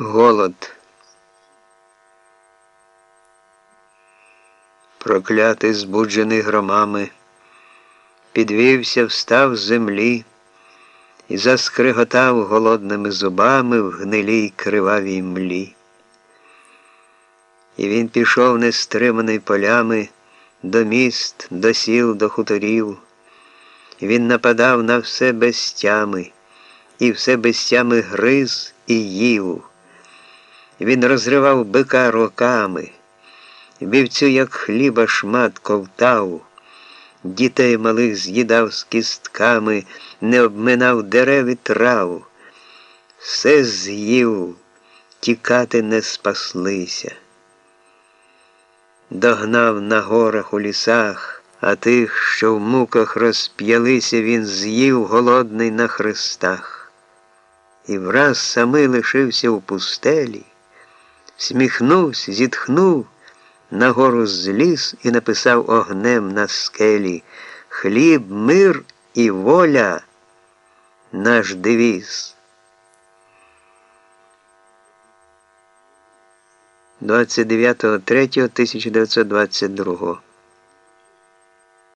Голод. Проклятий, збуджений громами, підвівся, встав з землі і заскриготав голодними зубами в гнилій кривавій млі. І він пішов нестриманий полями до міст, до сіл, до хуторів. Він нападав на все без тями, і все без тями гриз і їв. Він розривав бика роками, вівцю, як хліба, шмат ковтав, дітей малих з'їдав з кістками, не обминав дерев і трав, все з'їв, тікати не спаслися. Догнав на горах у лісах, а тих, що в муках розп'ялися, він з'їв голодний на хрестах. І враз самий лишився у пустелі сміхнувся, зітхнув, нагору зліз і написав огнем на скелі Хліб, мир і воля наш девіз. 29.03.1922